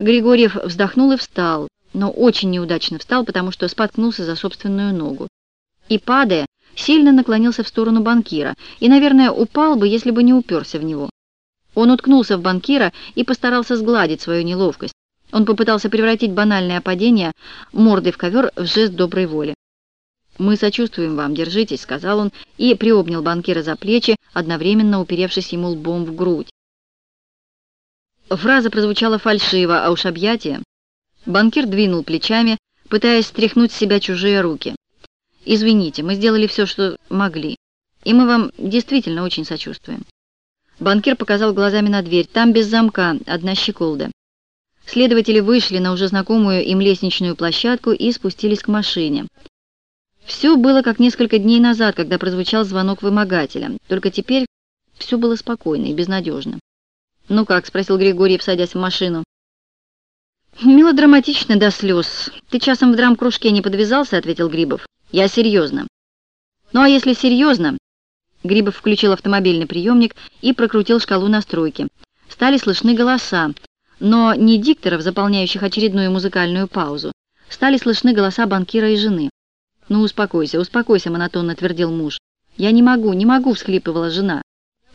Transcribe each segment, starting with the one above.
Григорьев вздохнул и встал, но очень неудачно встал, потому что споткнулся за собственную ногу. И, падая, сильно наклонился в сторону банкира, и, наверное, упал бы, если бы не уперся в него. Он уткнулся в банкира и постарался сгладить свою неловкость. Он попытался превратить банальное падение мордой в ковер в жест доброй воли. «Мы сочувствуем вам, держитесь», — сказал он и приобнял банкира за плечи, одновременно уперевшись ему лбом в грудь. Фраза прозвучала фальшиво, а уж объятие. Банкир двинул плечами, пытаясь стряхнуть с себя чужие руки. «Извините, мы сделали все, что могли, и мы вам действительно очень сочувствуем». Банкир показал глазами на дверь. Там без замка, одна щеколда. Следователи вышли на уже знакомую им лестничную площадку и спустились к машине. Все было как несколько дней назад, когда прозвучал звонок вымогателя. Только теперь все было спокойно и безнадежно. «Ну как?» — спросил Григорий, садясь в машину. «Мелодраматично до слез. Ты часом в драм-кружке не подвязался?» — ответил Грибов. «Я серьезно». «Ну а если серьезно?» Грибов включил автомобильный приемник и прокрутил шкалу настройки. Стали слышны голоса, но не дикторов, заполняющих очередную музыкальную паузу. Стали слышны голоса банкира и жены. «Ну, успокойся, успокойся», — монотонно твердил муж. «Я не могу, не могу», — всхлипывала жена.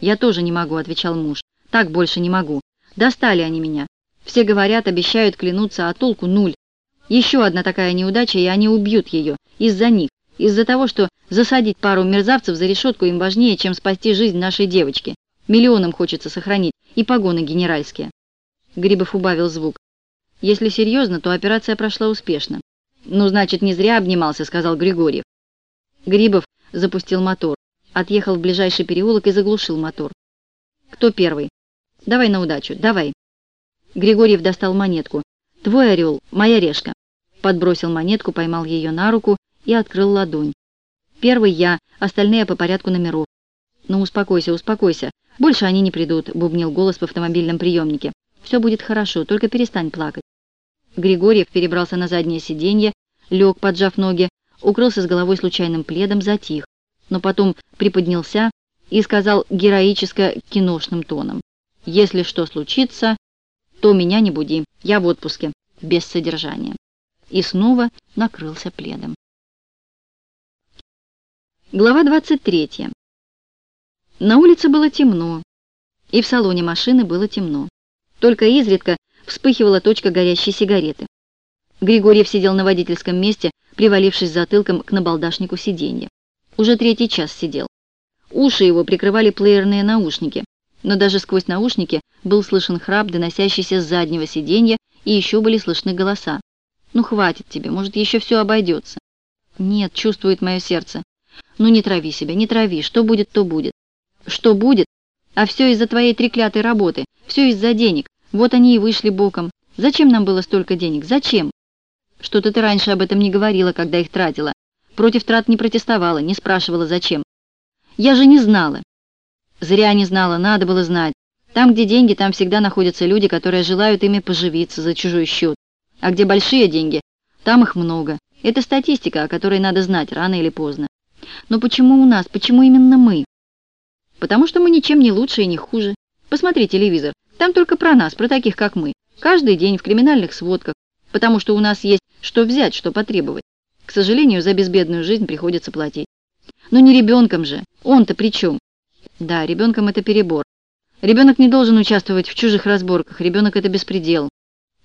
«Я тоже не могу», — отвечал муж. «Так больше не могу. Достали они меня. Все говорят, обещают, клянутся, а толку нуль. Еще одна такая неудача, и они убьют ее. Из-за них. Из-за того, что засадить пару мерзавцев за решетку им важнее, чем спасти жизнь нашей девочки. Миллионам хочется сохранить. И погоны генеральские». Грибов убавил звук. «Если серьезно, то операция прошла успешно. «Ну, значит, не зря обнимался», — сказал Григорьев. Грибов запустил мотор, отъехал в ближайший переулок и заглушил мотор. «Кто первый?» «Давай на удачу, давай». Григорьев достал монетку. «Твой орел, моя решка». Подбросил монетку, поймал ее на руку и открыл ладонь. «Первый я, остальные по порядку номеров». «Ну, успокойся, успокойся. Больше они не придут», — бубнил голос в автомобильном приемнике. «Все будет хорошо, только перестань плакать». Григорьев перебрался на заднее сиденье, лег, поджав ноги, укрылся с головой случайным пледом, затих, но потом приподнялся и сказал героически киношным тоном. «Если что случится, то меня не буди, я в отпуске, без содержания». И снова накрылся пледом. Глава 23. На улице было темно, и в салоне машины было темно. Только изредка вспыхивала точка горящей сигареты. Григорьев сидел на водительском месте, привалившись затылком к набалдашнику сиденья. Уже третий час сидел. Уши его прикрывали плеерные наушники, но даже сквозь наушники был слышен храп, доносящийся с заднего сиденья, и еще были слышны голоса. «Ну, хватит тебе, может, еще все обойдется». «Нет, чувствует мое сердце». «Ну, не трави себя, не трави, что будет, то будет». «Что будет? А все из-за твоей треклятой работы, все из-за денег. Вот они и вышли боком. Зачем нам было столько денег? Зачем? Что-то ты раньше об этом не говорила, когда их тратила. Против трат не протестовала, не спрашивала, зачем. Я же не знала. Зря не знала, надо было знать. Там, где деньги, там всегда находятся люди, которые желают ими поживиться за чужой счет. А где большие деньги, там их много. Это статистика, о которой надо знать рано или поздно. Но почему у нас, почему именно мы? Потому что мы ничем не лучше и не хуже. Посмотри телевизор. Там только про нас, про таких, как мы. Каждый день в криминальных сводках, потому что у нас есть что взять, что потребовать. К сожалению, за безбедную жизнь приходится платить. Но не ребенком же. Он-то при чем? Да, ребенком это перебор. Ребенок не должен участвовать в чужих разборках. Ребенок это беспредел.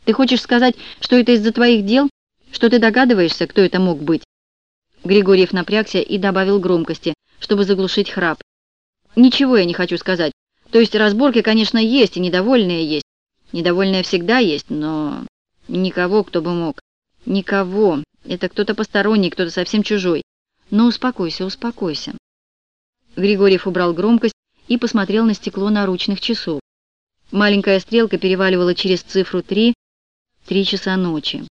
Ты хочешь сказать, что это из-за твоих дел? Что ты догадываешься, кто это мог быть? Григорьев напрягся и добавил громкости, чтобы заглушить храп. Ничего я не хочу сказать. То есть разборки, конечно, есть, и недовольные есть. Недовольные всегда есть, но никого, кто бы мог. Никого. Это кто-то посторонний, кто-то совсем чужой. Но успокойся, успокойся. Григорьев убрал громкость и посмотрел на стекло наручных часов. Маленькая стрелка переваливала через цифру три, три часа ночи.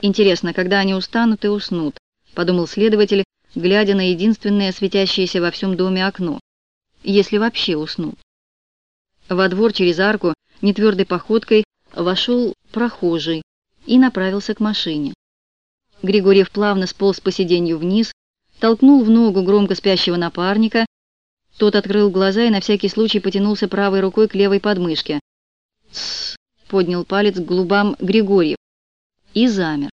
«Интересно, когда они устанут и уснут?» — подумал следователь, глядя на единственное светящееся во всем доме окно если вообще уснут. Во двор через арку нетвердой походкой вошел прохожий и направился к машине. Григорьев плавно сполз по сиденью вниз, толкнул в ногу громко спящего напарника, тот открыл глаза и на всякий случай потянулся правой рукой к левой подмышке. «Тссс!» — поднял палец к губам Григорьев и замер.